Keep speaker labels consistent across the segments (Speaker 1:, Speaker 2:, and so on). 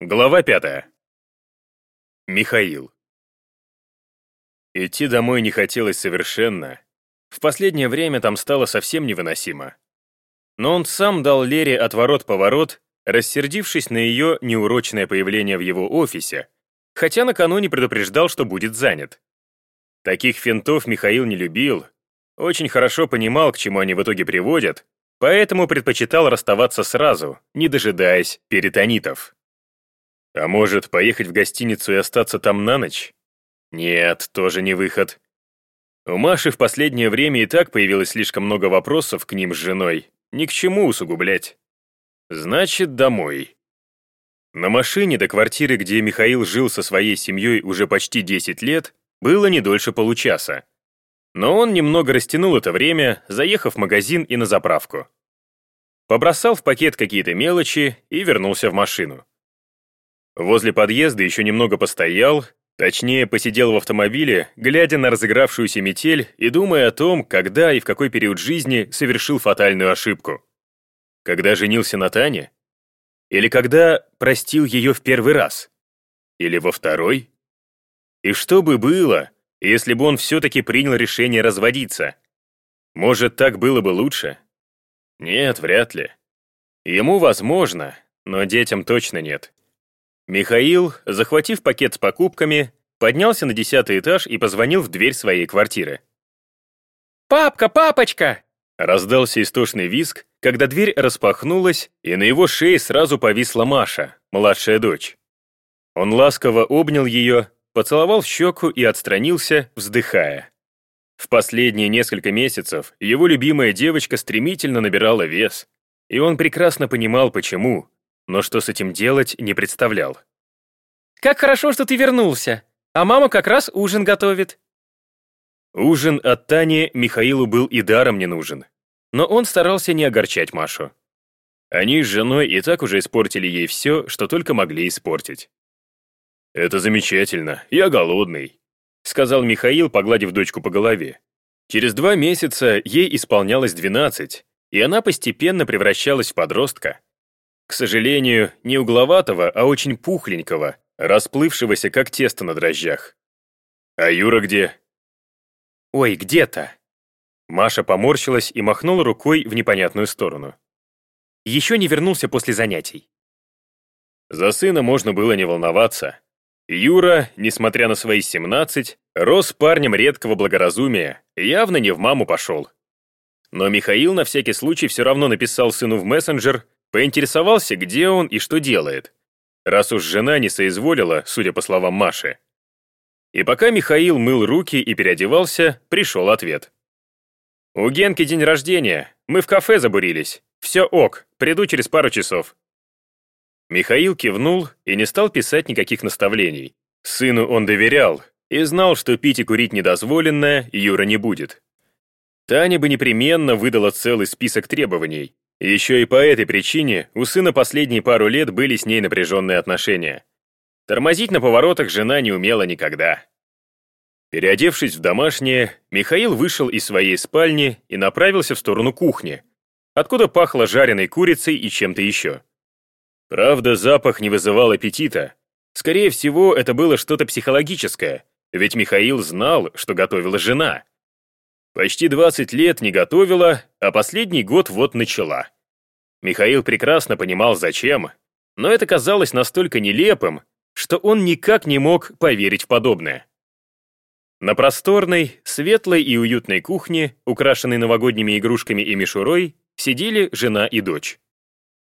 Speaker 1: Глава пятая. Михаил. Идти домой не хотелось совершенно. В последнее время там стало совсем невыносимо. Но он сам дал Лере отворот-поворот, рассердившись на ее неурочное появление в его офисе, хотя накануне предупреждал, что будет занят. Таких финтов Михаил не любил, очень хорошо понимал, к чему они в итоге приводят, поэтому предпочитал расставаться сразу, не дожидаясь перитонитов. А может, поехать в гостиницу и остаться там на ночь? Нет, тоже не выход. У Маши в последнее время и так появилось слишком много вопросов к ним с женой. Ни к чему усугублять. Значит, домой. На машине до квартиры, где Михаил жил со своей семьей уже почти 10 лет, было не дольше получаса. Но он немного растянул это время, заехав в магазин и на заправку. Побросал в пакет какие-то мелочи и вернулся в машину. Возле подъезда еще немного постоял, точнее, посидел в автомобиле, глядя на разыгравшуюся метель и думая о том, когда и в какой период жизни совершил фатальную ошибку. Когда женился на Тане? Или когда простил ее в первый раз? Или во второй? И что бы было, если бы он все-таки принял решение разводиться? Может, так было бы лучше? Нет, вряд ли. Ему возможно, но детям точно нет. Михаил, захватив пакет с покупками, поднялся на десятый этаж и позвонил в дверь своей квартиры.
Speaker 2: «Папка, папочка!»
Speaker 1: Раздался истошный визг, когда дверь распахнулась, и на его шее сразу повисла Маша, младшая дочь. Он ласково обнял ее, поцеловал в щеку и отстранился, вздыхая. В последние несколько месяцев его любимая девочка стремительно набирала вес, и он прекрасно понимал, почему, но что с этим делать, не представлял.
Speaker 2: «Как хорошо, что ты вернулся, а мама как раз ужин готовит».
Speaker 1: Ужин от Тани Михаилу был и даром не нужен, но он старался не огорчать Машу. Они с женой и так уже испортили ей все, что только могли испортить. «Это замечательно, я голодный», — сказал Михаил, погладив дочку по голове. Через два месяца ей исполнялось 12, и она постепенно превращалась в подростка. К сожалению, не угловатого, а очень пухленького, расплывшегося, как тесто на дрожжах. «А Юра где?»
Speaker 2: «Ой, где-то!»
Speaker 1: Маша поморщилась и махнула рукой в непонятную сторону.
Speaker 2: «Еще не вернулся после занятий».
Speaker 1: За сына можно было не волноваться. Юра, несмотря на свои 17, рос парнем редкого благоразумия, явно не в маму пошел. Но Михаил на всякий случай все равно написал сыну в мессенджер, Поинтересовался, где он и что делает, раз уж жена не соизволила, судя по словам Маши. И пока Михаил мыл руки и переодевался, пришел ответ. «У Генки день рождения, мы в кафе забурились. Все ок, приду через пару часов». Михаил кивнул и не стал писать никаких наставлений. Сыну он доверял и знал, что пить и курить недозволенное Юра не будет. Таня бы непременно выдала целый список требований, еще и по этой причине у сына последние пару лет были с ней напряженные отношения. Тормозить на поворотах жена не умела никогда. Переодевшись в домашнее, Михаил вышел из своей спальни и направился в сторону кухни, откуда пахло жареной курицей и чем-то еще. Правда, запах не вызывал аппетита. Скорее всего, это было что-то психологическое, ведь Михаил знал, что готовила жена. Почти 20 лет не готовила, а последний год вот начала. Михаил прекрасно понимал, зачем, но это казалось настолько нелепым, что он никак не мог поверить в подобное. На просторной, светлой и уютной кухне, украшенной новогодними игрушками и мишурой, сидели жена и дочь.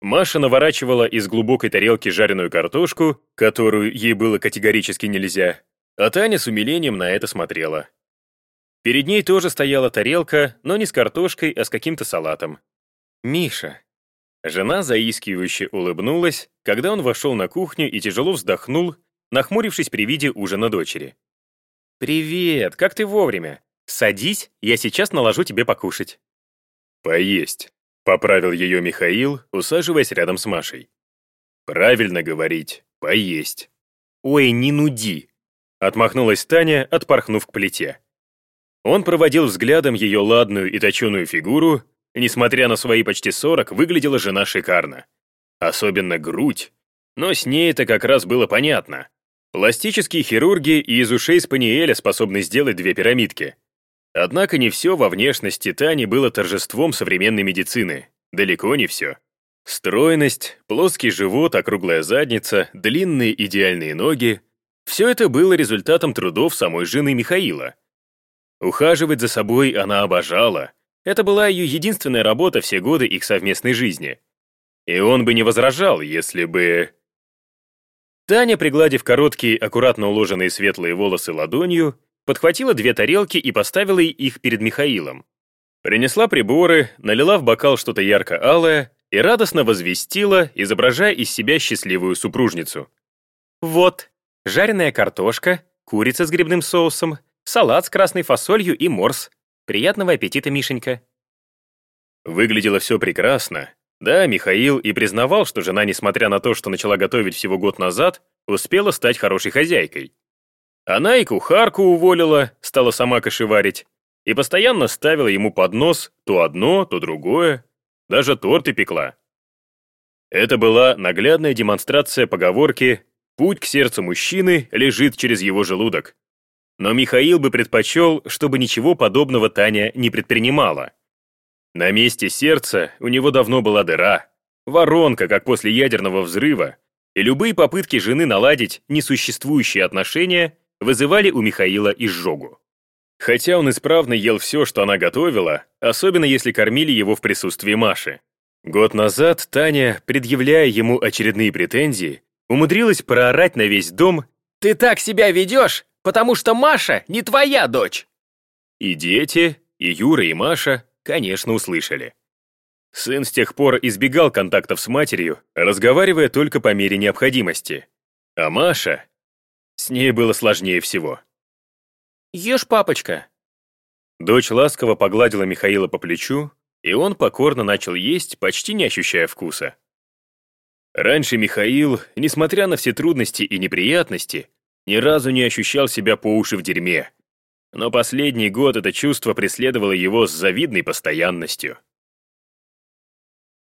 Speaker 1: Маша наворачивала из глубокой тарелки жареную картошку, которую ей было категорически нельзя, а Таня с умилением на это смотрела. Перед ней тоже стояла тарелка, но не с картошкой, а с каким-то салатом. «Миша». Жена заискивающе улыбнулась, когда он вошел на кухню и тяжело вздохнул, нахмурившись при виде ужина дочери. «Привет, как ты вовремя? Садись, я сейчас наложу тебе покушать». «Поесть», — поправил ее Михаил, усаживаясь рядом с Машей. «Правильно говорить, поесть». «Ой, не нуди», — отмахнулась Таня, отпорхнув к плите. Он проводил взглядом ее ладную и точеную фигуру, несмотря на свои почти сорок, выглядела жена шикарно. Особенно грудь. Но с ней это как раз было понятно. Пластические хирурги и из ушей Спаниеля способны сделать две пирамидки. Однако не все во внешности Тани было торжеством современной медицины. Далеко не все. Стройность, плоский живот, округлая задница, длинные идеальные ноги — все это было результатом трудов самой жены Михаила. Ухаживать за собой она обожала. Это была ее единственная работа все годы их совместной жизни. И он бы не возражал, если бы... Таня, пригладив короткие, аккуратно уложенные светлые волосы ладонью, подхватила две тарелки и поставила их перед Михаилом. Принесла приборы, налила в бокал что-то ярко-алое и радостно возвестила, изображая из себя счастливую супружницу.
Speaker 2: «Вот, жареная картошка, курица с грибным соусом, салат с красной фасолью и морс. Приятного аппетита, Мишенька».
Speaker 1: Выглядело все прекрасно, да, Михаил и признавал, что жена, несмотря на то, что начала готовить всего год назад, успела стать хорошей хозяйкой. Она и кухарку уволила, стала сама кошеварить, и постоянно ставила ему под нос то одно, то другое, даже торты пекла. Это была наглядная демонстрация поговорки «Путь к сердцу мужчины лежит через его желудок». Но Михаил бы предпочел, чтобы ничего подобного Таня не предпринимала. На месте сердца у него давно была дыра, воронка, как после ядерного взрыва, и любые попытки жены наладить несуществующие отношения вызывали у Михаила изжогу. Хотя он исправно ел все, что она готовила, особенно если кормили его в присутствии Маши. Год назад Таня, предъявляя ему очередные претензии, умудрилась проорать на весь дом
Speaker 2: «Ты так себя ведешь, потому что Маша не твоя дочь!»
Speaker 1: И дети, и Юра, и Маша конечно, услышали. Сын с тех пор избегал контактов с матерью, разговаривая только по мере необходимости. А Маша... С ней было сложнее всего.
Speaker 2: «Ешь, папочка!»
Speaker 1: Дочь ласково погладила Михаила по плечу, и он покорно начал есть, почти не ощущая вкуса. Раньше Михаил, несмотря на все трудности и неприятности, ни разу не ощущал себя по уши в дерьме, но последний год это чувство преследовало его с завидной постоянностью.